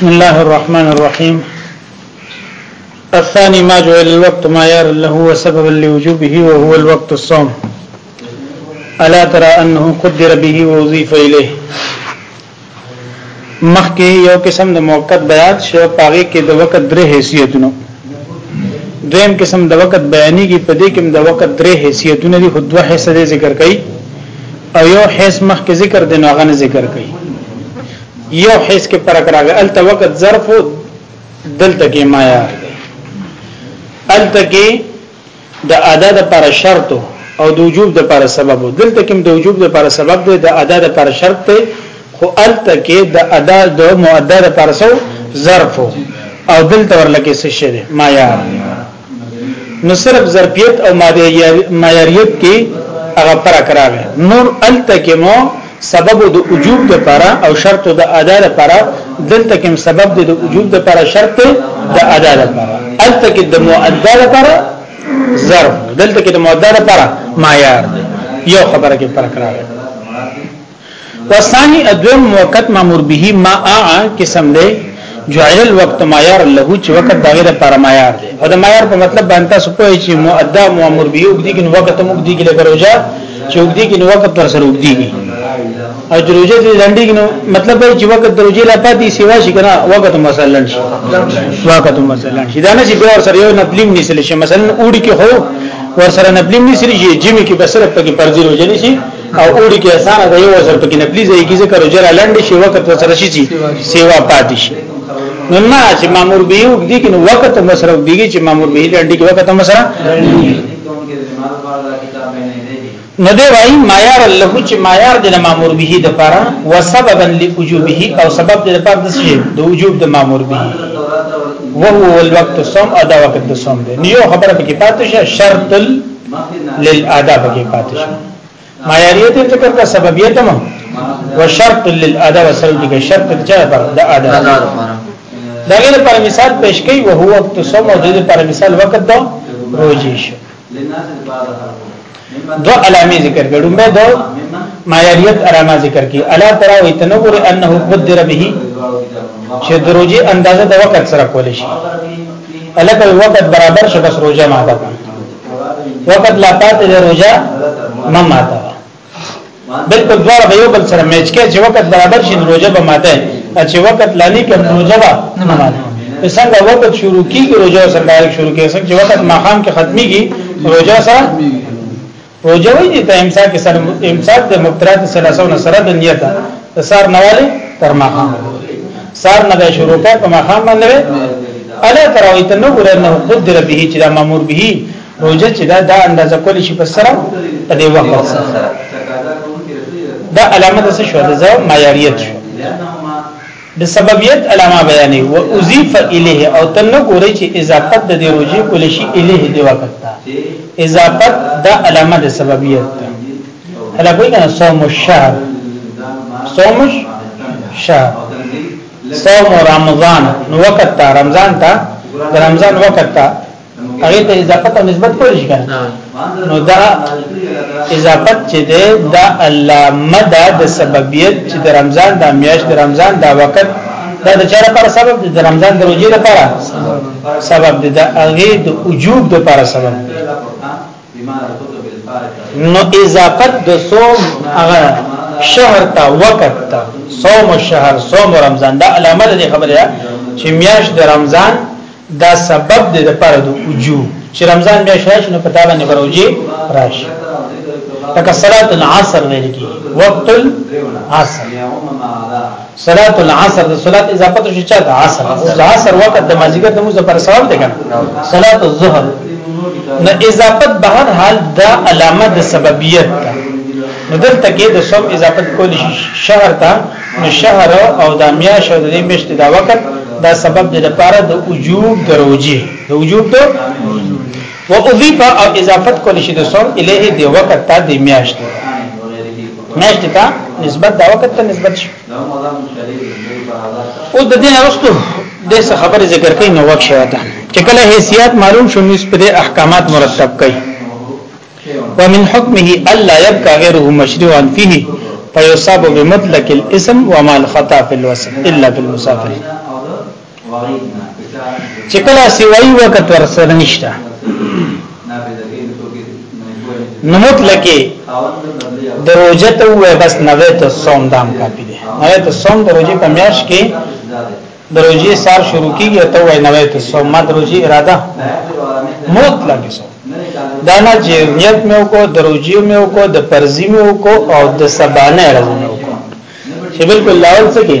بسم الله الرحمن الرحيم الثاني ما جعل الوقت ما يار له وسببا لوجوبه وهو الوقت الصوم الا ترى انه قدر به ووظيف اليه مخکې یو قسم د موقت بیان شو پاغه کې د وخت درې حیثیتونه دویم قسم د وخت بیانې کې په دې کې د وخت درې حیثیتونه دي خو دوه حصے ذکر کړي او یو حیث مخکې ذکر دی نو هغه ذکر کړي یو حیث کې فرق راغی الته وخت ظرف دلته کې مایا الته کې د ادا د پر شرط او د وجوب د پر سبب دلته کې د وجوب د پر سبب دی د ادا د پر شرط دی خو الته کې د ادا د مؤدا د پر سو ظرف او دلته ورلکه څه شي مایا نو صرف ظرفیت او معیاریت کې هغه فرق راغی نور التکمو سبب د وجوب د لپاره او شرط د ادا لپاره دلته کوم سبب د وجوب د لپاره شرط د ادا لپاره الته کې د مؤدا لپاره ظرف دلته کې د مؤدا لپاره معیار دی یو خبره کې فرق راغی والثاني ادوم موقت مامور به ما ا قسم دی جعل الوقت معیار له چې وخت دغه د پر معیار دی او د معیار په مطلب باندې تاسو پوه چې مؤدا مامور به وګدي کې وخت موږ دی کې لکه روزه چې وګدي کې وخت پر سره وګدي او دروجه دې لنډي کې مطلب دی چې وخت دروجه لا پاتې سیوا شي کنه وخت مثلا شي وخت مثلا شي دا نه چې ګور سره یو نبلیم نسل شي مثلا اوړي کې هو ور سره نبلیم نسل شي جمی کې بسره پکې پرځي روزه نشي او اوړي کې اسانه دی یو ځل پکې نه پلیز یې کیږي کړو جره لنډ شي وخت وسره شي سیوا پاتې شي نو نه چې مامور به یو دی کې نو وخت مسره دیږي چې مامور به لنډ کې وخت مسره نو دی وای معیار له چې معیار د مامور به د پاره وسببا لوجوبه او سبب د پاره د شی د وجوب د مامور به وهو الوقت الصوم ادا وقت الصوم دی نیو خبره پکې پاتې شه شرط للاداب کې پاتې شه معیاریت ذکر کا سببیت ما و شرط للادا و سلب کې شرط چا پر د ادا دا غیر پر مثال پیش کوي او هو وخت سو موجود پر مثال وخت دو روزي شو دو علامه ذکر کړو مې دو معیاریت علامه ذکر کی الا ترى وتنور انه قدر به چې دروځي اندازه د وخت سره کول شي الکه وخت برابر شبس روزه ماده وخت لا پاتې د روزه ما ماته بالکل دواړه به یو بل سره میچ کې چې وخت برابر شي روزه به ماته چې وخت لانی کې روزه به نه ماته څنګه وخت شروع کیږي روزه سره ډایرک شروع کیږي څنګه چې وخت ماقام کې ختميږي روزه سره روزه وي دي ته امساک سره امساک د مفترات سره سره د نیت سره نواله تر ماقام سار نه به شروع کړ په مخام باندې الا تراوی ته نو ګره نه قدر به چې دا مامور به روزه چې دا د اندازه کول شي په سره په دی وخت سره دا علامه د څه شو د زو معیاریت شو د سببیت علامه بیانې او اضیف الیه او تن ګورې چې اضافت د دی روزه کول شي الیه دی وخت اضافت دا علامه د سببیت هلا کوي کنه صوم الشهر صوم الشهر صوم رمضان نو وخت ته رمضان ته رمضان وخت ته هغه ته اضافه او نسبت کول شي کنه نو دا اضافه چې ده دا الله مدد د سببیت چې د رمضان د میاشت د رمضان دا وخت دا د چاره پر سبب دی د رمضان د روزې لپاره سبب دی دا هغه د وجوب لپاره سبب دی نو اضافت د صوم هغه شهر ته وخت ته صوم الشهر صوم رمضان دا علامه دې خبره ده چې میاش د رمضان دا سبب دې د پر د وجو چې رمضان میاش راشي نو پتا باندې وروجي راشي تک صلات العصر ویل کی وقت العصر صلات العصر د صلات اضافه ته شي چاته عصر د عصر وخت د مازیګر د موږ پر ثواب دی کنه صلات الظهر نو اضافه به هر حال د علامه د سببیت ده نو دلته کې د صوم اضافه کول شي شهر ته نو شهر او د میاش او د میشت دا وخت دا سبب د لپاره د وجوب دروجي د وجوب ته و اضافه او اضافه کول شي د صوم الیه د وخت ته د میاش ته میاشت ته نسبت دا وخت ته نسبت شو او د دې وروسته د څه خبره ذکر کین نو وخت شوه چې کله حیثیت معلوم شو نو په احکامات مرتب کړي ومن حكمه الا يبقى غيره مشروعا فيه فيصاب بمطلق الاسم وما الخطا في الوصف الا بالمسافر چې کله سیوایي وخت ورسره نشته نو مطلقې دروجه ته وې بس نوې ته صوم دام کافي دي نوې ته صوم دروجه په میاش کې دروجه سار شروع کیږي ته وې نوې ته صوم ما دروجه اراده مطلق صوم دا نه چې نیت مې وکړو دروجه مې وکړو د پرزي مې وکړو او د سبانه راځم چې بالکل لاول څه کې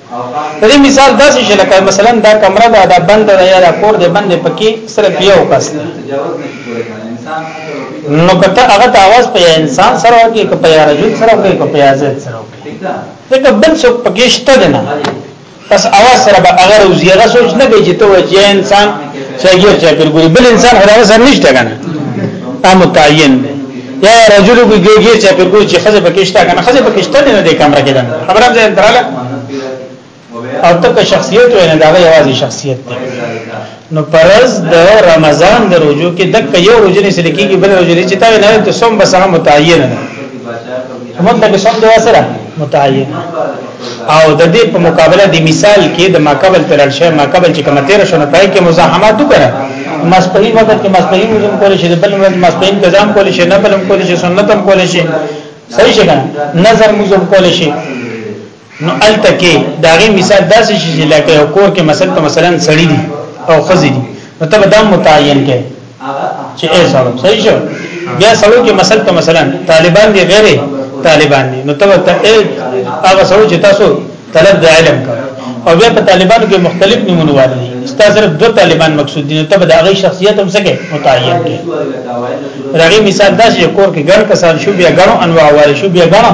په دې مثال داسې چې لکه مثلا دا کمره ده دا بند ده یا دا کور دی بند پکې صرف یو کس دی نو کته هغه د आवाज په انسان سره کې په یا رجل سره کې په یا زید سره کې دا بل څه پکې شته نه پس आवाज سره به هغه روزي هغه سوچ نه کوي چې ته چې انسان چې یو چې ګوري بل انسان هغه سره نشته کنه تا متعین دی یا رجل کو ګیږي چې په کو چې خزه پکشتا کنه خزه پکشتا نه د کمره کې ده خبره ده دراله او تک شخصیت وینه دا یوازې شخصیت ده نو پرز د رمضان د روزو کې دک یو روزنه سره کېږي بل روزنه چې تا نه ته سوم بسره متعین نه مطلق اسم دی وسره متعین او د دې په مقابله د مثال کې د ماقبل تر شی ماقبل چې کومه تیر شونه پای کې مزاحمت وکړه مسپهین وخت کې مسپهین هم کول شي بل ورځ مسپهین قزام کول شي نه بل هم کول شي سنت هم کول شي صحیح شګه نظر مزم کول شي نو الته کې دا غي مثال داسې شي چې لکه یو کور کې مثلا په مثلا سړی دي او خزي دي نو ته به دا متعین کې چې ای سره صحیح شو بیا سړو کې مثلا په مثلا طالبان دي غیر طالبان دي نو ته به هغه سړو چې تاسو طلب د علم کا او بیا په طالبانو کې مختلف نمونه والي دي ستا صرف دو طالبان مقصود دي نو ته به دا غي شخصیت هم سکے متعین کې راغي مثال دا چې کور کې ګڼ کسان شو بیا ګڼو انواع والي شو بیا ګڼو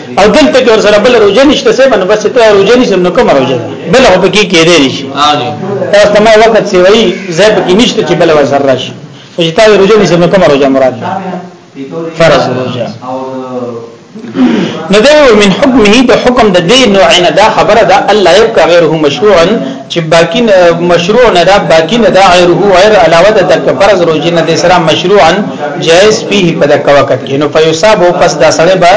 او دلته کې ورسره بل روزه نشته سه باندې بس ته روزه نشم نو کوم روزه بل هو پکې کې دی شي تاسو ما وخت سی وای زه پکې نشته چې بل ورسره راشي خو چې تاسو روزه نشم نو کوم روزه مراد ده فرض روزه نو دا من حکمه د حکم د دې نوع نه دا خبره ده الله يبقى غيره مشروعا چې باقی مشروع نه دا باقی نه دا غیر هو غیر علاوه د تک فرض روزي نه د سره مشروعا جائز فيه په دغه وخت کې نو فیصاب او پس دا سړی به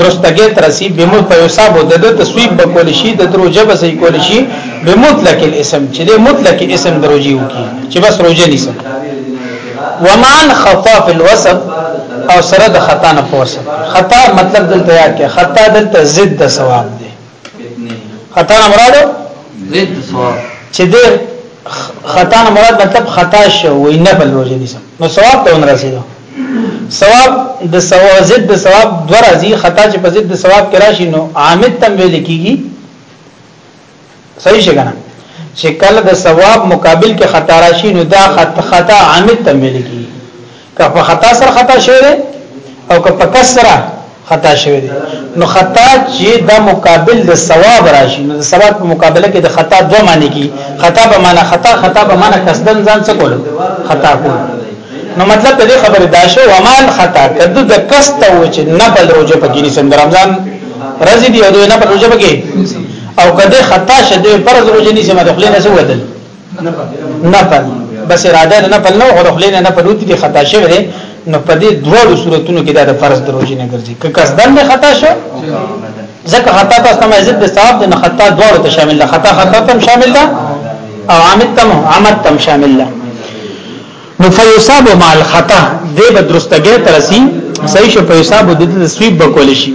درستګی ترسي به مو فیصاب د د تصویب به کول شي د دروجه به صحیح کول شي به مطلق الاسم چې د مطلق اسم دروجي وکي چې بس روزه نيسه ومان خطا فی الوسط او سره د خطا نه پوسه خطا مطلب دلته یاد کې خطا دلته ضد د ثواب دی خطا نه مراد ضد صواب چې د خطا نه مراد مطلب خطا شو وي نه بل وجه دي نو صواب ته ورسېدو ثواب د ثواب ضد د ثواب دوه راځي خطا چې په ضد د ثواب کې راشي نو عامد تم ویل کیږي صحیح څنګه چې کله د ثواب مقابل کې خطا راشي نو دا خطا عامد تم ویل کیږي که په خطا سره خطا شوی دی او که په کس سره خطا شوی دی نو خطا چې د مقابل د ثواب راشي نو د ثواب په مقابله کې د خطا دوه معنی کی خطا به معنی خطا خطا به معنی قصدن ځان څه کول خطا کول نو مطلب د دې خبره دا شو ومال خطا کده د کس ته و چې نه بل روزه پکې نه سم رمضان رضی دی او نه بل روزه پکې او کده خطا شده پر روزه نه سم د خپل نه سو ودل نفل بس اراده نه نفل نه غره خلینه نفل وتی دی خطا شوی دی نو په دې دوه صورتونو کې دا د فرض دروځي نه ګرځي که قصدن نه خطا شو ځکه خطا تاسو ته عزت د ثواب د خطا دوه ته شامل ده خطا خطا تم شامل ده او عامد تم عامد تم شامل ده نو فیصاب مع الخطا دې به درستګه ترسي صحیح شو فیصاب د تسویب بکول شي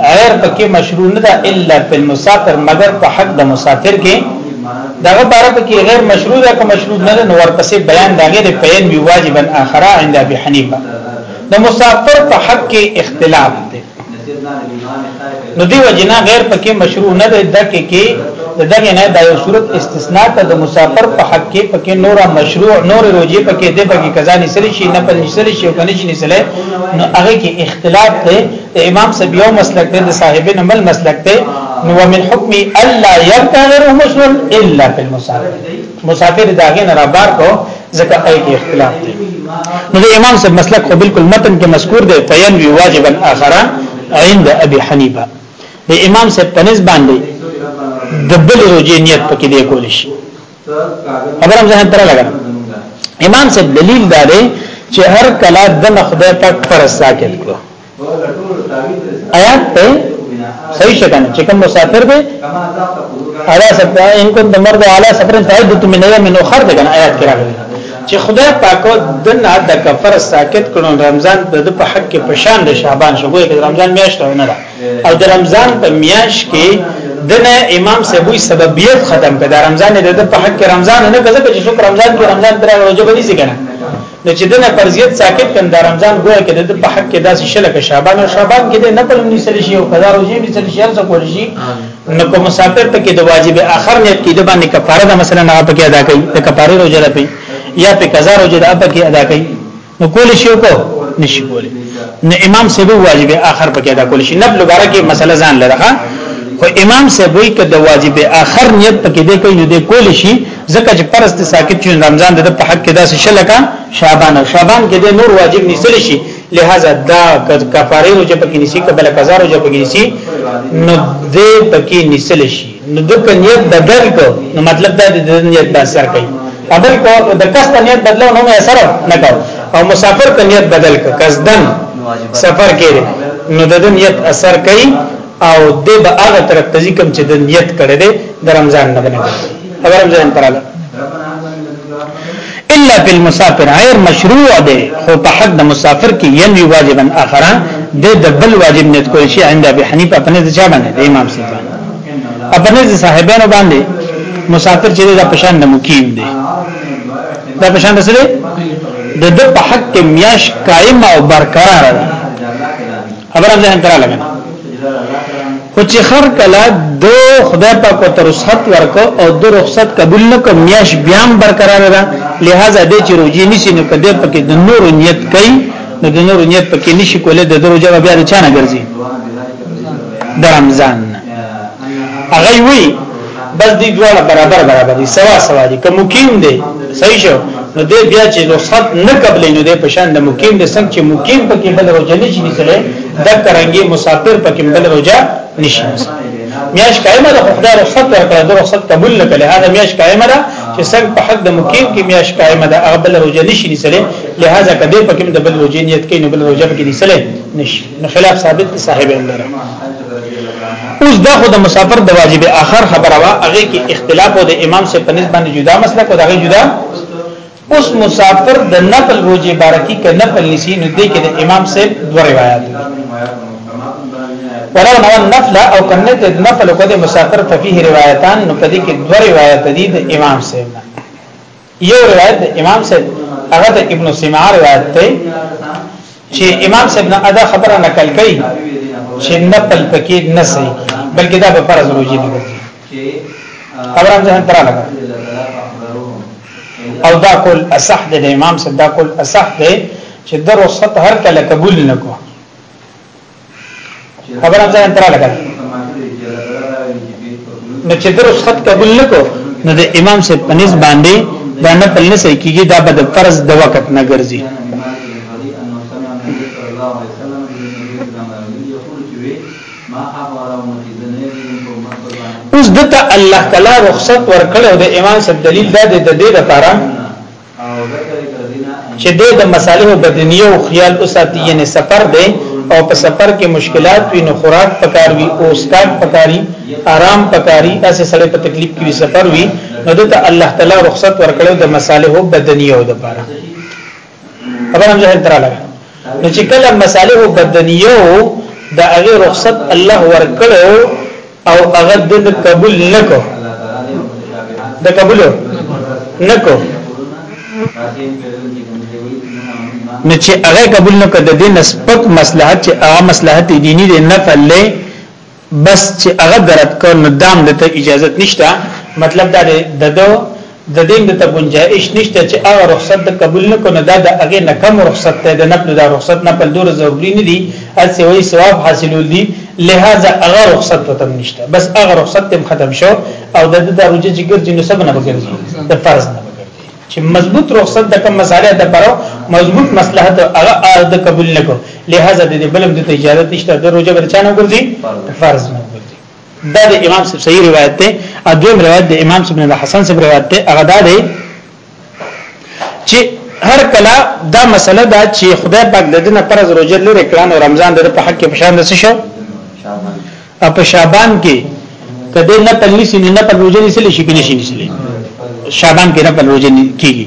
غیر پکې مشروع نه ده الا فی المسافر مگر په حق د مسافر کې دغه باره پکې غیر مشروع ده که مشروع نه ده نو ورپسې بیان دا غیر پین وی واجبا اخر عند ابي حنیفه د مسافر په حق کې اختلاف دی نو دی وجنا غیر پکې مشروع نه ده دکې کې دغه نه دا یو صورت استثناء ته د مسافر په حق کې پکې نورا مشروع نور روجي پکې د پکې قضا نسلی شي نه پنځلی شي او کني شي نسلی نو هغه کې اختلاف دی امام سبيو مسلک ته صاحب نمل مسلک ته نو من حکم الا يبتغر مسلم الا في المسافر مسافر داغه نه را بار کو ځکه اې کې اختلاف دی نو د امام سب مسلک خو بالکل متن کې مذکور دی فین وی واجبا اخرا عند ابي حنيفه د امام سب پنځ باندې د بل روجې نیت پکې دی کول شي خبرم ځان تر لګا امام صاحب دلیل دا دی چې هر کله د خدای پاک پر ساکت کړو آیات ته صحیح شکن چې کوم مسافر دی اعلی سفر ان کو دمر د اعلی سفر فائدت من یوم من اخر دغه آیات کې راغلی چې خدای پاک د نه د کفر ساکت کړو رمضان د په حق کې پشان د شعبان شوګوي د رمضان میاشت نه ده او د رمضان په میاش کې دنه امام سبوی سببیت ختم کړه د رمضان د په حق کې رمضان نه کزه چې څوک رمضان کې رمضان تر روزه بنی سي کنه نو چې دنه فرضیت ساکت کړه د رمضان ګویا کې د په حق کې داسې شله کې شعبان او شعبان کې د نفل ني سل شي او قضا روزي ني سل شي هر څه کول شي نو کوم مسافر ته کې د واجب اخر نه کې د باندې کفاره ده مثلا هغه پکې ادا کوي د کفاره روزه لپاره یا په قضا روزه ده پکې ادا کوي نو کول شي کو نشي کول نو امام سبو واجب اخر پکې ادا کول شي نبل مبارک مسله ځان لره خو امام سبوی که د واجب اخر نیت پکې دی کوي نو د کول شي ځکه چې پرست ساکت چې رمضان د په حق کې داسې شلکا شعبان او شعبان کې د نور واجب نسل شي لہذا دا کفاره او چې پکې نسی کبل قضا او چې پکې نسی نو دې پکې نسل شي نو د نیت بدل کو نو مطلب دا دی د نیت په اثر کوي بدل کو د کس په نیت بدلو نو اثر نه کو او مسافر په نیت بدل کو قصدن سفر کې نو د نیت اثر کوي او د به هغه طرف ته کوم چې د نیت کړي د رمضان نه بنه رمضان پراله الا فی المسافر غیر مشروع ده خو په حق د مسافر کې ینوی واجبا اخرا د د بل واجب نیت کول شي عند ابي حنیفه په نزد چا باندې د امام سیف باندې په نزد صاحبانو باندې مسافر چې د پشان د مقیم دی دا پشان د سره د د په حق کې میاش قائم او برقرار ده خبره ځان تر لګا خو چې خر کله د خدای پاک ته رخصت ورکو او د رخصت قبول نکو میاش بیا برقرار ده لہذا د چې روزي نشي نو کده پکې د نور نیت کوي نو د نور نیت پکې نشي کولای د درو جواب بیا د چانه ګرځي د رمضان هغه وی بس دی دواړه برابر برابر دي سوا سوا دي که مقیم دی صحیح شو نو دی بیا چې رخصت نه قبلې نو دی پشان د مقیم د څنګه چې مقیم پکې بل روزه نشي نشره د کرانګي مسافر پکې بل روزه نشي میاش قائمه ده خدای رخصت ورکړه د رخصت قبول نه کړي هغه میاش قائمه ده چې څنګه په حق د مقیم کې میاش قائمه ده هغه بل روزه نشي نشره لہذا کدی پکې د بل روزه نیت کې نو بل روزه کې نشره نشي نو خلاف ثابت دي صاحب لره اوس دا خو د مسافر د واجب اخر خبره وا هغه کې اختلاف او د امام سے په نسبت باندې جدا مسله کو دا جدا اوس مسافر د نفل روزي بارکی ک نفل نسی نو دې کې د امام سے دوه روایت ولو نو نفل او کنه د نفل کو د مسافر ففيه روایتان نو پدې کې دوه روایت دي د امام سے یو روایت امام صاحب هغه د ابن سینا روایت ته چې امام صاحب نه ادا خبره نقل کړي چې نه پل پکې نه سي بلکې دا په فرض روزي نه کوي خبره هم ځان ترا لګا او دا کول اصح د امام صاحب دا کول اصح دی چې درو ست هر کله قبول نکوه خبره ځای تر لګا نو چې د رخصت قبول نکو نو د امام صاحب په نس باندې دا نه پلنه سې کیږي دا به د فرض د وخت نه ګرځي اوس دته الله تعالی رخصت ورکړو د امام صاحب دلیل دا د دې لپاره چې د د مصالح بدنیه او خیال او ساتي یعنی سفر دی او په سفر کې مشکلات وي نو خوراک پکار وي او اسکاک پکاري آرام پکاري اسه سره په تکلیف کې سفر وي نو د الله تعالی رخصت ورکړو د مصالح بدنیه او د پاره خبر هم ځه تر لګا نو چې کله مصالح بدنیه د هغه رخصت الله ورکړو او هغه د قبول نکو د قبول نکو نو چې هغه قبول نکړ د دې نسبت مصلحت چې هغه مصلحت دینی دی نه فلې بس چې هغه درت کو نو دام د ته اجازه نشته مطلب دا دی د دو د دین د تګنجایش نشته چې هغه رخصت د قبول نه کنه دا د هغه نه کم رخصت ته د نفل د رخصت نه په دور ضروری نه دي اس وی ثواب حاصلول دي لہذا هغه رخصت ته تم نشته بس هغه رخصت تم ختم شو او د د روزه چې ګرځي نو سبنه بګرځي د فرض نه بګرځي چې مضبوط رخصت د کوم مساله د پرو مضبوط مصلحت هغه د قبول نه کو لہذا د بلم د اجازه نشته د روزه برچانه ګرځي فرض نه دا د امام صاحب صحیح روایت ده او دویم روایت د امام صاحب نه حسن صاحب روایت ده هغه دا دی چې هر کله دا مسله دا چې خدای پاک د دنه پرز روزه لري کړان او رمضان د په حق کې پښان دسه شو او په شعبان کې کده نه پنځه نه په روزه نسل شي کې نشي نسل شعبان کې نه په روزه کېږي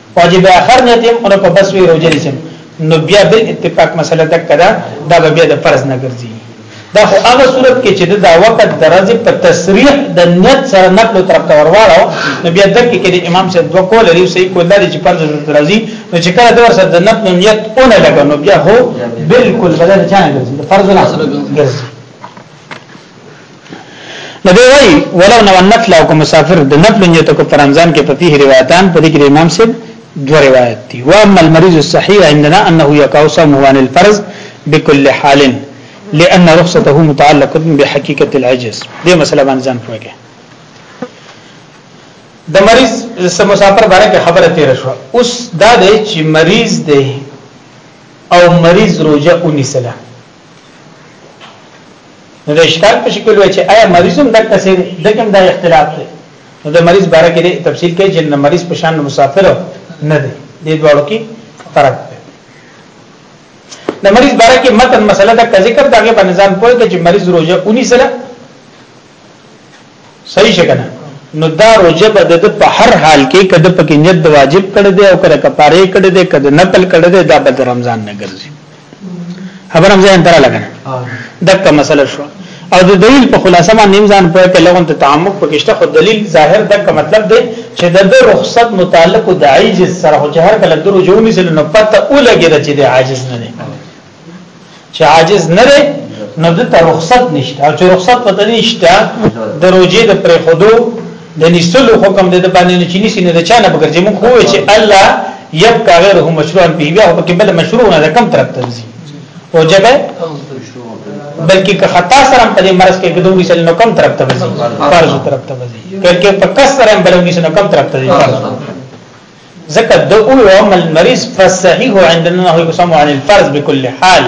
واجب اخر نیت هم کنه په بس وی روزه نشم نو بیا بل اتفاق مسله تک کړه دا بیا د فرض نه ګرځي دا خو هغه صورت کې چې دا وخت درجه په تصریح د نیت سره نقل تر کورواړو نو بیا د کې کې امام صاحب دوه کول لري صحیح کول لري چې فرض درځي نو چې کله دا سره د نقل نیت اونه لګو نو بیا هو بالکل بدل ځان ګرځي فرض نه ګرځي نو دی وای ولو نو نفل او مسافر د نفل نیت کو پر رمضان کې په فيه روایتان په دې کې امام سید دو روایت دي و اما المريض الصحيح عندنا انه يقع صومه عن الفرض بكل حال لان رخصته متعلقه بحقيقه العجز دې مسله باندې ځان پوهه د مریض سره مسافر باندې کې خبره تیر شو اوس دا دی چې مریض دی او مریض روزه اونیسله نو د اشکال په شکل وای چې آیا مریض هم دک څه دکم دا اختلاف دی نو د مریض باره کې تفصیل کوي چې نه مریض په شان مسافر نه دی د دوړو کې فرق دی د مریض باره کې متن مسله د ذکر دغه په نظام پوهه کې چې مریض روزه 19 سره صحیح شګنه نو دا روزه به د په هر حال کې کده په کې نیت واجب کړي دی او کړه کفاره کړي دی کده نقل کړي دی دا به رمضان نه ګرځي خبر هم ځان تر لګنه دغه مسله شو او د دلیل په خلاصه باندې ځان په کې لغون ته تعمق پکشته خو دلیل ظاهر دغه مطلب دی چې د رخصت متعلق د عاجز سره هر کله درو جوړنی سره نو پته اولګی چې د عاجز نه دی چې عاجز نه دی نو د ته رخصت نشته او چې رخصت پته نشته د روزې د پرې خودو د نسلو حکم د باندې نه چینی سینې د چانه بغیر چې موږ خو چې الله یبقى غیره مشروعا به بیا په کې بل مشروع نه کم طرف ته ځي او جبه بلکې که خطا سره په دې مرز کې ګدو نسل نو کم طرف ته ځي فرض طرف ته ځي بلکې په کس سره بلونی سره کم طرف ته ځي ځکه د اول او عمل مریض فصحیح عندنا هو قسم عن الفرض بكل حال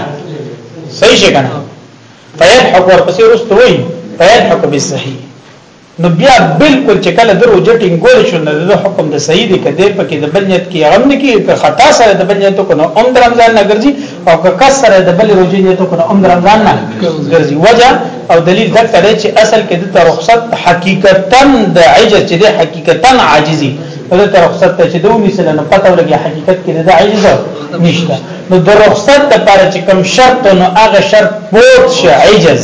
صحیح شي کنه فیلحق ورپسې ورسته وي فیلحق بالصحیح نو بیا بالکل چې کله درو جټینګ ګول شو نو د حکم د صحیح دی کده پکې د بنیت کې غم نه کې خطا سره د بنیت کو نو عمر رمضان نه ګرځي او که کس سره د بل روزي نیت وکړو هم رمضان نه ګرځي وجه او دلیل دا کړي چې اصل کې د رخصت حقیقتا د عجز چې د حقیقتا عاجزي د رخصت ته چې دوه مثلا نه پته ولګي حقیقت کې د عجز نشته نو د رخصت لپاره چې کم شرط نو هغه شرط پوت شي عجز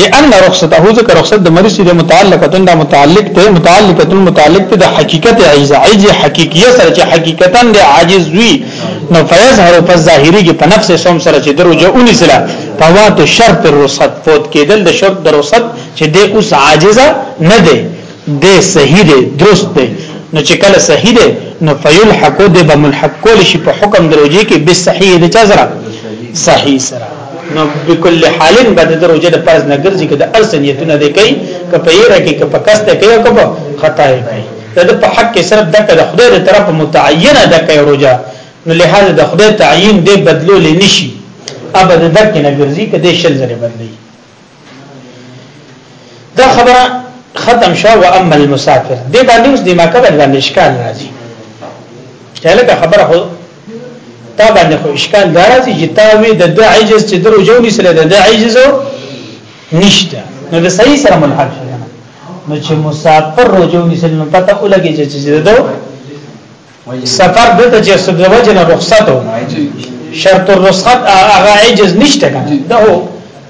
لأن رخصته ذکر رخصت د مریض د متعلقتن د متعلق ته متعلقتن متعلق ته د حقیقت عیز عیز حقیقیه سره چې حقیقتا د عاجز وی نو فیظهر په ظاهری کې په نفس سوم سره چې دروجه اونې سره فوات شرط الرخصت فوت کېدل د شرط د رخصت چې د اوس عاجزه نه دی دی صحیح دی درست دی نو چې کله صحیح دی نو فیلحق دی به ملحق کول شي په حکم دروجي کې به صحیح دی چا سره صحیح سره نو بكل حال بعد دروجه د فرض نه ګرځي کده ارس نیتونه دی کوي کپیر کې کپ کسته کوي او کپ خطا کوي دا په حق کې صرف دغه د خدای تر طرف متعینه د کوي روجه نو لهدا د خدای تعین دی بدلول نشي ابدا دک نه ګرځي کده شل زره بدلی دا خبره ختم شو و اما المسافر دې باندې اوس دې ماکه باندې اشکال راځي چې لکه خبره خو تا باندې خو اشکال دا راځي چې تا وی د عجز چې درو جوړی سره د عجز نشته نو د صحیح سره ملحق شي نو چې مسافر رجوع نسل نو پته ولګي چې چې دو سفر دته چې سبب وجنه رخصت او شرط الرخصت هغه عجز نشته کنه ده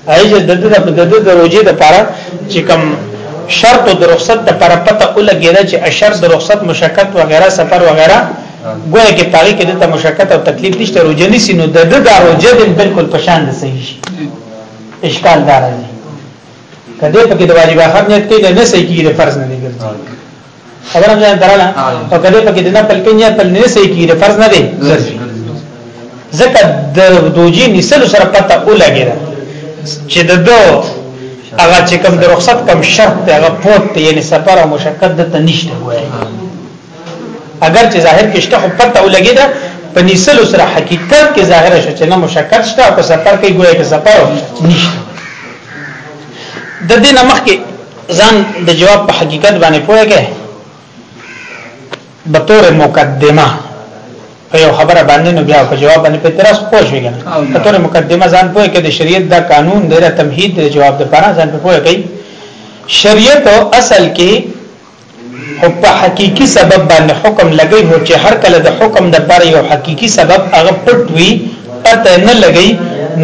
عجز د دې د دې د روزي د پاره چې کوم شرط د رخصت د پاره پته ولګیدا چې اشر د رخصت مشکل و غیره سفر و غیره ګویا کې پاره کې د مشکل او تکلیف نشته روزي نسی نو د دې د روزي بالکل پشان د صحیح شي اشکال دار دی کله په کې د واجب اخر نیت کې نه صحیح کیږي فرض نه دی ګرځي خبره مې دراله او کله په کې د نفل کنیا په نه سې کې فرض نه دی ځکه د دوجی نسل سره پته ولګی چې د دو هغه چې کوم د رخصت کم شرط دی هغه پوت دی یعنی سفر او مشقت د تنشته وایي اگر چې ظاهر کې شته خو پته ولګی دا په نسل سره حقیقت کې ظاهر شو چې نه مشقت شته او سفر کې ګویا کې سفر نشته د دې نمخ کې ځان د جواب په حقیقت باندې پوهیږي به تور مقدمه په یو خبره باندې نو بیا په جواب باندې په ترس پوه شوی کنه په تور مقدمه ځان پوهه کې د شریعت دا قانون دی د تمهید د جواب د پاره ځان پوهه کوي شریعت اصل کې خو په حقيقي سبب باندې حکم لګي هو چې هر کله د حکم د پر یو حقيقي سبب هغه پټ وي پته نه لګي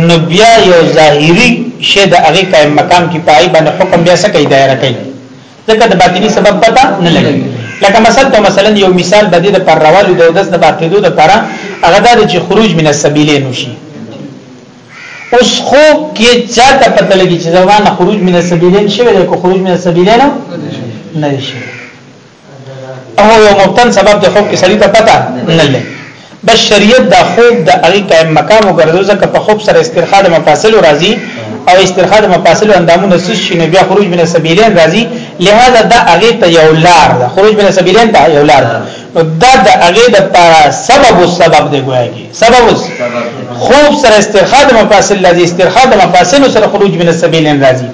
نو بیا یو ظاهري شی د هغه قائم مقام کې پای باندې حکم بیا څه کوي دایره کوي ځکه د باطني سبب پته نه لګي لکه مثلا تو مثلا یو مثال بدی د پر روالو د دس د باقیدو د پر هغه د خروج من السبیلین شي اوس خوب کې چاته پته لګي چې زمانه خروج من السبيلين شوی دی کو خروج من السبيلين نه شي او یو مبتن سبب د خوب کې سړی ته پته نه لګي بس شریعت دا خوب د هغه قائم مقام وګرځو ځکه په خوب سره استرخاء د مفاصل راځي او استرخاء د مفاصل اندامونه سس شي نو بیا خروج من السبيلين راځي لہذا دا هغه ته یو لار ده خروج من السبيلين ته یو لار ده نو دا د هغه د پاره سبب او سبب دی ګویا کی سبب خوب سره استرخاء د مفاصل لذي استرخاء د مفاصل سره خروج من السبيل راځي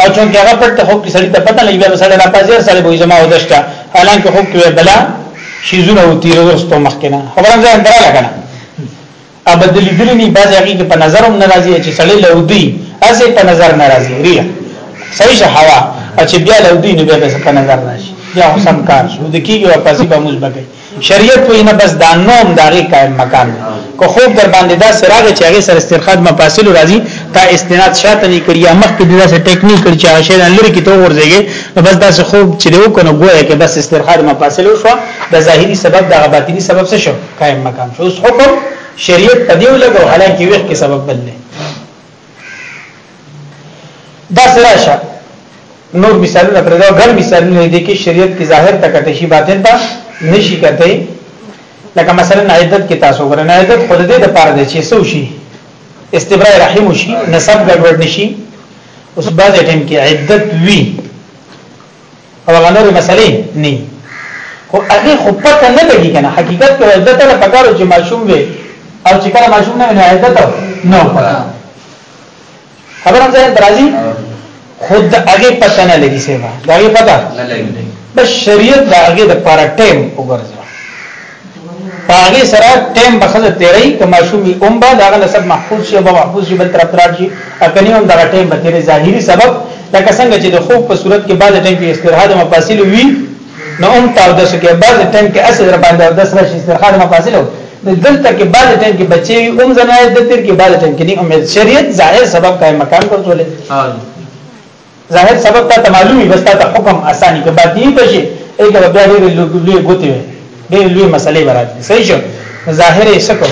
او چون کې هغه پټ خوب کې سړی ته پته لګي به سړی راپازي سړی به زما او دشتا حالانکه خوب کې بلا شیزونه او تیرو ورستو مخکنه خبره ځان درا لګنه ابه د لیدلی نه بعضی هغه کې په نظر هم ناراضي چې سړی لودي اسه په نظر ناراضي ریه صحیح شه هوا چې بیا لودي نه بیا په نظر راشي بیا حسن کار شو د کیږي واپس به موږ بګي شریعت وې نه بس دا نوم داغي قائم مکان کو خوب در باندې دا سراغ چې هغه سر استرخاد مفاصل راځي تا استناد شاته نه کړی مخ کې دا سه ټیکنیک کړی چې شاید لری کې تو ورځيږي بس دا سه خوب چې دیو کنه ګویا کې بس استرخاد مفاصل شو د ظاهري سبب د غباطینی سبب څه شو قائم مقام شو اوس حکم شریعت په دیو لګو حالانکه وخت کې سبب بل نه دا سره شه نور مثالونه پر دا غن مثالونه دي کې شریعت کې ظاهر تک ته شی باطن ته نشي کته لکه مثلا عیدت کې تاسو ګره نه عیدت خود دې د پاره دي چې سو شي استبراء رحم شي نسب ګډوډ نشي اوس بعد ټیم کې عیدت وی او هغه نور مسلې نه خو هغه خو پته نه لګي کنه حقیقت کې عدت له پکارو چې ماشوم وي او چې کله ماشوم نه وي عدت نه پکا خبره ځای درازي خود هغه پته نه لګي سیوا دا هغه پته نه لګي بس شریعت دا هغه د پاره ټیم وګرځي هغه سره ټیم به خزه تیرې کما شومي اوم به دا نسب محفوظ شي به محفوظ شي بل طرف راځي اکني هم دا ټیم به تیرې ظاهري سبب لکه څنګه چې د خوب په صورت کې بعد ټیم کې استراحت او مفاصل وي نو اوم تاو د شکه بعد ټیم کې اثر در باندې د سره شي استراحت او مفاصل د دلته کې بعد ټیم کې بچي اوم زنه د تیر کې بعد ټیم کې نه امید شریعت ظاهر سبب قائم مکان ګرځولې ظاهر سبب تا ته معلوم وي بس تا ته حکم اساني که باطني ته شي ایګه به بیا ډېر لوی ګوتې وي ډېر لوی مسلې براتي صحیح شو ظاهر یې سکو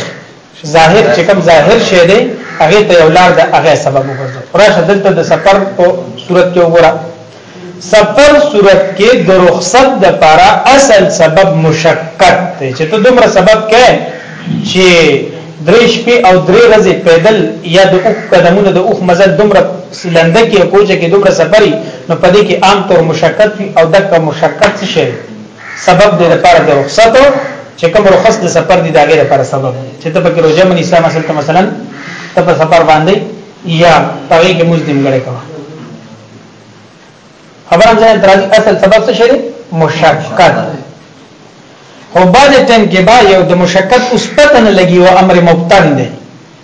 ظاهر چې کوم ظاهر شی دی هغه ته یو لار د هغه سبب وګرځو راشه دلته د سفر په صورت کې وګوره سفر صورت کې د رخصت د لپاره اصل سبب مشقت دی چې ته دومره سبب کې چې درې شپې او درې ورځې پیدل یا د اوخ قدمونه د اوخ مزل دومره سیلنده کې او کوچه کې دومره سفري نو پدې کې عام طور مشقت وي او دک مشقت څه شي سبب دې لپاره د رخصت چې کوم رخصت د سفر دي داګه لپاره سبب چې ته پکې روزه من اسلام اصل ته مثلا ته په سفر باندې یا پغې کې مزدم غړې کوا خبر هم ځان ترازی اصل سبب څه شي مشقت خو بعد ټیم کې با یو د مشقت اوس پته نه لګي او امر مبتن دی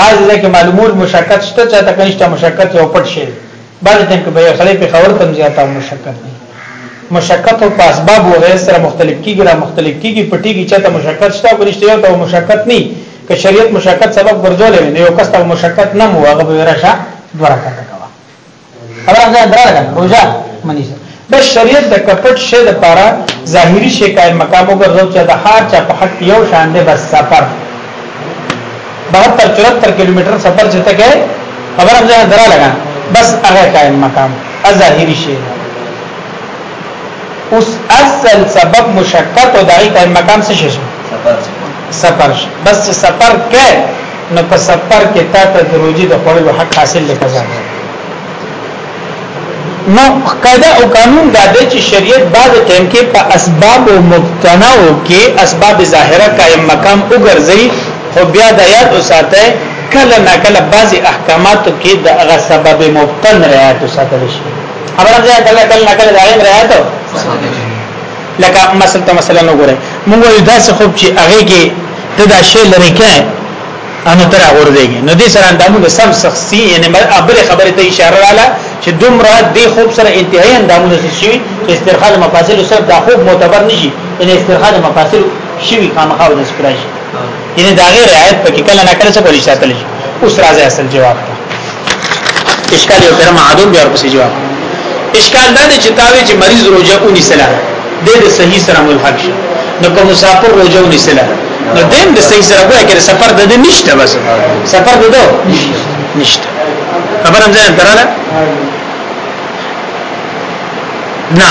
بعض ځکه معلومول مشکل شته چې تا کنيشته مشکل یو پټ شي بعض ټیم کې به یو سړی په خبر تم زیاته مشکل نه مشکل او اسباب او غیر سره مختلف کیږي را مختلف کیږي پټي کې چاته مشکل شته او کنيشته یو ته مشکل نه که شریعت مشکل سبب ګرځولې نه یو کس ته مشکل نه مو هغه به راشه دورا کړه خبره ده درنه روزه منی سره د شریعت د کپټ شه د پاره ظاهری شی قائم مقام وګرځو چې د هر چا په حق یو شان دی بس سفر 72 74 کیلومتر سفر چې تکه خبر هم ځان درا لگا بس هغه قائم مقام ظاهری شی اوس اصل سبب مشقت او دای قائم مقام څه شي سفر سفر بس چې سفر کې نو په سفر کې تا ته د روزي د خپل حق حاصل لکه ځانه نو قاعده او قانون دا دی چې شریعت بعد ټیم کې په اسباب او مبتناو کې اسباب ظاهره قائم مقام وګرځي خو بیا د یاد وساته کله نه کله بعضی احکاماتو کې د هغه سبب مبتن رعایت وساتل شي خبره ده کله کله نه کله دا رعایت لکه مثلا ته مثلا وګوره موږ یو داسې خوب چې هغه کې ته دا شی لري کې انو تر اور دیږي نو دې سره اندامو د سم شخصي یعنی بل خبره ته اشاره رااله چې دومره دې خوب سره انتهایی اندامو د شي چې استرخاء مفاصل سره دا خوب معتبر نشي ان استرخاء مفاصل شي خامخا د سپرایشي یعنی دا غیر رعایت پکې کله نه کله څه کولی شاتل شي اوس راځي اصل جواب ته اشکال یو تر معادل بیا ورپسې جواب اشکال دا دی چې تاوی چې مریض روزه اونې سلا د دې صحیح سره ملحق شي نو کوم مسافر روزه اونې سلا نو دیم د صحیح سره وایي چې سفر د دې نشته بس سفر د دې نشته خبرم ځان دراله نه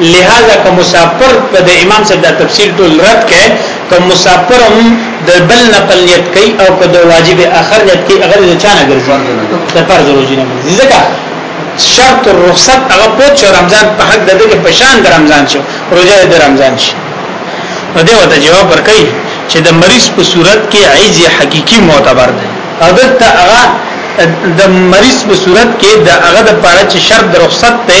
لہذا که مسافر که د امام صاحب دا تفسیر ټول رد کړي که مسافر هم د بل نقل نیت کوي او که د واجب اخر نیت کوي هغه د چا نه ګرځي د فرض روزي نه ګرځي ځکه شرط الرخصت هغه پوت شو رمضان په حق دغه کې پشان د رمضان شو روزه د رمضان شي نو دیو ته جواب ورکړي چې د مریض په صورت کې عیز حقيقي معتبر دی او دلته هغه د مریض په صورت کې د هغه د پاره چې شرط د رخصت ته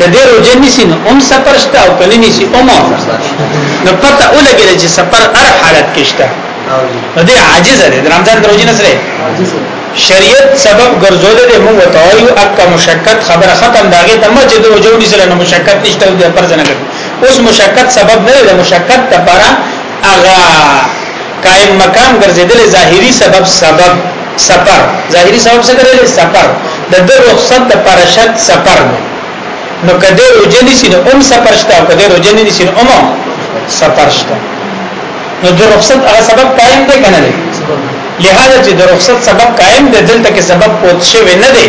کدی روزه نسی نو ام سفر شته او کنه نسی ام نو پته ولګی چې سفر هر حالت کې شته نو دی عاجز دی رمضان دروځي نه سره شریعت سبب ګرځول دي موږ توایو اک مشکک خبره ختم داګه ته مجه د وجو دي سره مشکک نشته د پرځنه اوس مشکک سبب نه دی مشکک ته پاره هغه قائم مقام ګرځیدل ظاهری سبب سبب سفر ظاهری سبب څه ګرځیدل سفر د د رخصت د پر شرط سفر دی نو کده روجنی سین ام سفر شته او کده روجنی سین ام سفر شته نو د رخصت هغه سبب قائم دی کنه لہذا چې د رخصت سبب قائم دی دلته کې سبب پوت شوی نه دی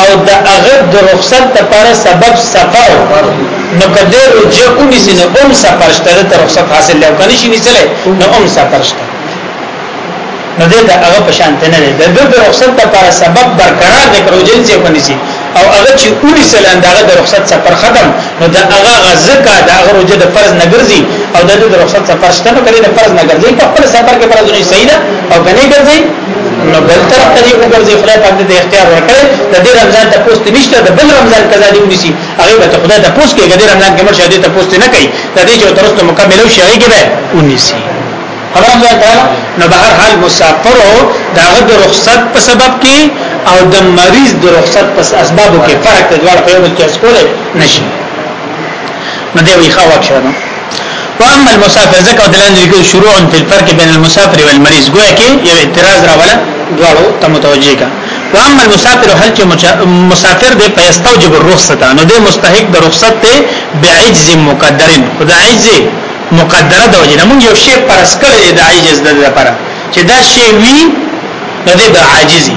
او د هغه د رخصت لپاره سبب سفر نو کده رجه اونی سینه اوم سفر شته د رخصت حاصل لو کني شي نسله نو اوم سفر شته نو د هغه په شان ته نه ده د رخصت لپاره سبب برقرار دی کړو جن سي کني سي او هغه چې اونی سلان دغه د رخصت سفر ختم نو د هغه غزکا د هغه رجه د فرض نه ګرځي او د رخصت سفر شته نو کله د فرض نه ګرځي په خپل سفر کې فرض نه صحیح ده او کني ګرځي نو بل طرف ته یو ګرځي خدای پاک دې اختیار ورکړي د دې رمضان ته پوسټ نشته د بل رمضان قضا دی ونیسي هغه به خدای ته پوسټ کوي د رمضان کې مرشه دې ته پوسټ نه کوي د دې چې ترسته مکمل شي هغه کې به ونیسي خبره مې کړه نو به هر حال مسافر او داغه د رخصت په سبب کې او د مریض د رخصت په اسبابو کې فرق د دوړ په یو کې اسکول نشي نو دی وی خوا شو نو واما المسافر ځکه دلان لیکل شروع په فرق بین المسافر والمریض ګویا کې یو اعتراض راولا دواړو ته متوجه کا واما المسافر هل چې مسافر دی په استوجب الرخصت نو دی مستحق د رخصت ته بعجز مقدر خدا عجز مقدره د وجه موږ یو شی پرس کړی د عجز د لپاره چې دا شی وی نو دی د عاجزي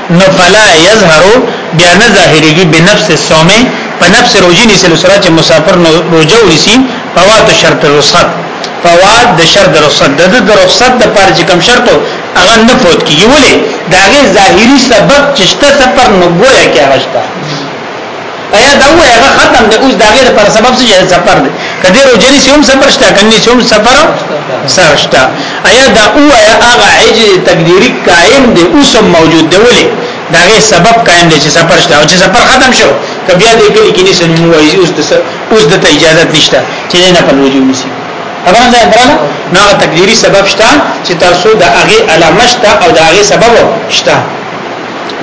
نو فلا یظهر بیا نه ظاهریږي بنفس الصوم په نفس روزي نیسلو سره چې مسافر نو روزه ونیسي فوات شرط الرخصت فوات د شرط رخصت د د رخصت د پاره چې کوم شرط هغه نه فوت کیږي ولې داغه ظاهري سبب چې شته سفر نو ګویا کې هغه شته ایا دا وای هغه ختم دی اوس دا غیر پر سبب څه سفر دی کدی روجری سیوم سفر شته کني سیوم سفر سره شته ایا دا وای هغه عجز تقدیری قائم دی اوس موجود دی ولې دا غیر سبب قائم دی چې سفر شته او چې سفر ختم شو کبیا دې کلی کې نسن مو وای اوس د اوس د اجازه نشته چې نه په وجود نسی خبره ده درنه نو تقدیری سبب شته چې تاسو د هغه علامه شته او د هغه سبب شته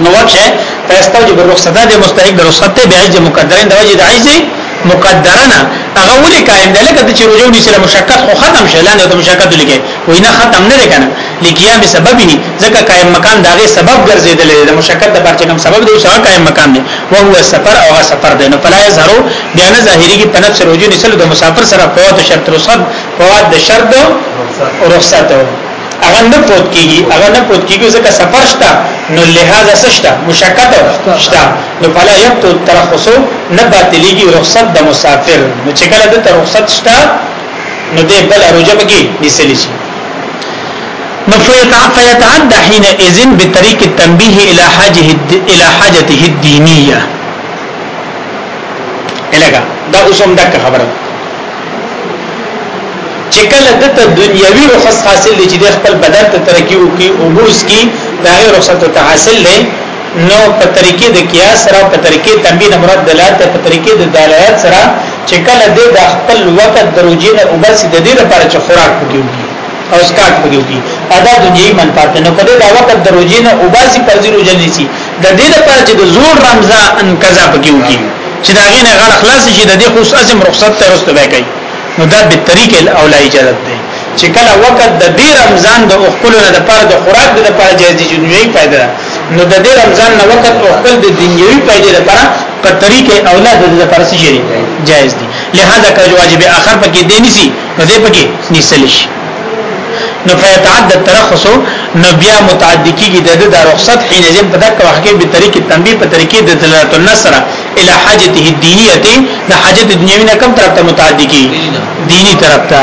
نو ورشه فاستوجب الرخصه دا د مستحق د رخصت ته به عجز مقدرن د وجه د عجز مقدرنا هغه ولي قائم دی لکه چې رجوع ني سره مشقت خو ختم شي لاندې ته مشقت لګي وای نه ختم نه لګنه لګیا به سبب ني ځکه قائم مکان داغه سبب ګرځیدل د مشقت د پرچ کوم سبب دی سره قائم مکان دی او هو سفر او سفر دی نو فلا يظهرو بیا نه ظاهري کې پنځ رجوع ني سره د مسافر سره فوت شرط رخصت فوت د شرط رخصت هغه نه پوت کیږي هغه نه پوت کیږي ځکه سفر شته نو لہذا سشته مشقت شته نو فلا یبتو ترخص نه باطلیږي رخصت د مسافر نو چې کله د رخصت شته نو دې بل روزه بګي نسلی شي نو فیتعد حين اذن بطريق التنبيه الى حاجه الى حاجته الدينيه الګه دا اوسم دک خبره چې کله د ته دنیوي رخصت حاصل دي چې د خپل بدن ته ترقی وکي او بوز کی دا غیر رخصت ته حاصل دي نو په طریقې د قیاس سره په طریقې تنبیه مراد دلالت په طریقې د دلالت سره چې کله د خپل وخت دروځي نه او بس د دې لپاره چې خوراک وکي او سکاټ پکې وکي ادا دنیوي منفعت نه کړي دا وخت دروځي نه او باسي پرځي روزل نشي د دې لپاره چې د زور رمزه ان قضا پکې وکي چې دا غي نه غړ خلاص شي د دې خصوص اسم رخصت ته رسته به کوي نو دا به طریق الاولا اجازه ده چې کله وخت د دې رمضان د خپل نه د پاره د خوراک د پاره جایز دي دنیوي پیدا نو د دې رمضان نه وخت او خپل د دنیوي پیدا لپاره په طریق اولاد د لپاره شي جایز دي لہذا کله واجب اخر پکې دي نسی نو دې پکې نسل شي نو فیتعد الترخص نو بیا متعدی کیږي د د رخصت حين ځم په دغه وخت کې به طریق تنبیه په طریقې د دلالت النصر الی حاجته الدینیه د حاجت دنیوی نه کم طرف ته متعدی کیږي دینی طرف ته